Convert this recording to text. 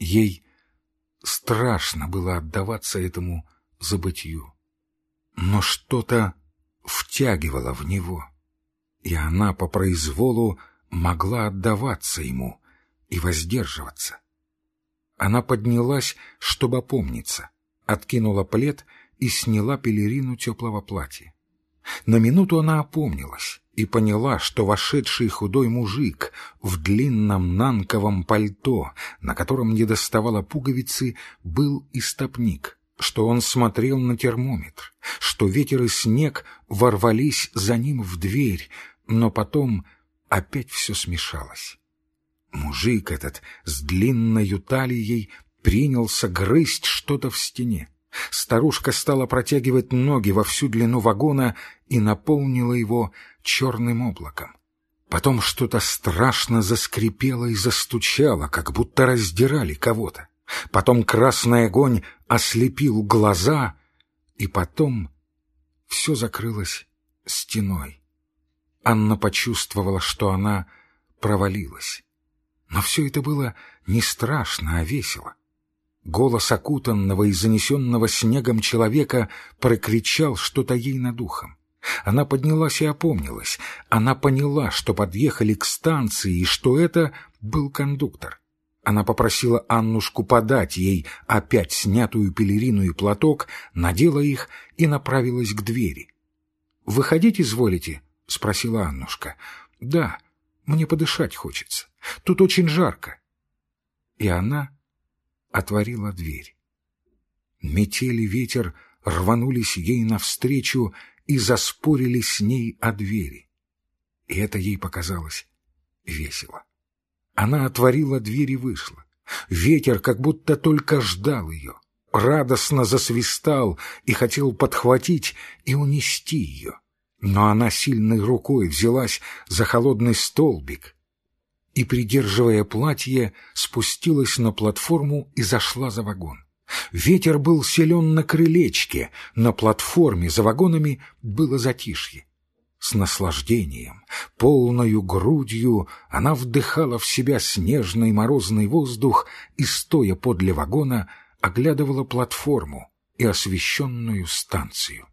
Ей страшно было отдаваться этому забытью. Но что-то втягивало в него, и она по произволу могла отдаваться ему и воздерживаться. Она поднялась, чтобы опомниться, откинула плед и сняла пелерину теплого платья. На минуту она опомнилась и поняла, что вошедший худой мужик в длинном нанковом пальто, на котором не доставало пуговицы, был истопник, что он смотрел на термометр, что ветер и снег ворвались за ним в дверь, но потом опять все смешалось. Мужик этот с длинной талией принялся грызть что-то в стене. Старушка стала протягивать ноги во всю длину вагона и наполнила его черным облаком. Потом что-то страшно заскрипело и застучало, как будто раздирали кого-то. Потом красный огонь ослепил глаза, и потом все закрылось стеной. Анна почувствовала, что она провалилась. Но все это было не страшно, а весело. Голос окутанного и занесенного снегом человека прокричал что-то ей над ухом. Она поднялась и опомнилась. Она поняла, что подъехали к станции и что это был кондуктор. Она попросила Аннушку подать ей опять снятую пелерину и платок, надела их и направилась к двери. «Выходить изволите?» — спросила Аннушка. «Да, мне подышать хочется. Тут очень жарко». И она отворила дверь. Метели ветер рванулись ей навстречу и заспорили с ней о двери. И это ей показалось весело. Она отворила дверь и вышла. Ветер как будто только ждал ее, радостно засвистал и хотел подхватить и унести ее. Но она сильной рукой взялась за холодный столбик и, придерживая платье, спустилась на платформу и зашла за вагон. Ветер был силен на крылечке, на платформе за вагонами было затишье. С наслаждением, полною грудью она вдыхала в себя снежный морозный воздух и, стоя подле вагона, оглядывала платформу и освещенную станцию.